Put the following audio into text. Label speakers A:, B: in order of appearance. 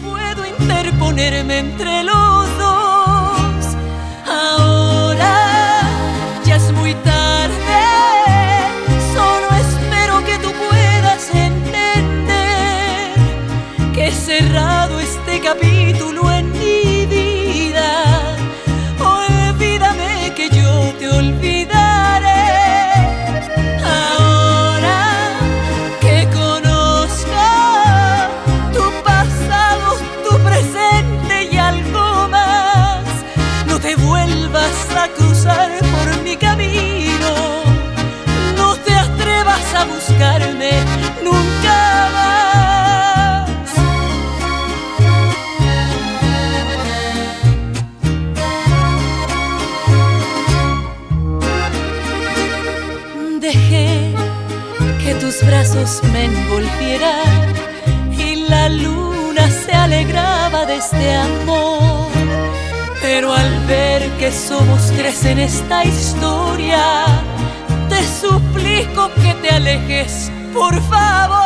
A: Puedo interponerme entre los dos. Ahora ya es muy tarde. Solo espero que tú puedas entender que cerrado este capítulo buscarme nunca más. Dejé que tus brazos me envolvieran y la luna se alegraba de este amor. Pero al ver que somos tres en esta historia, por favor.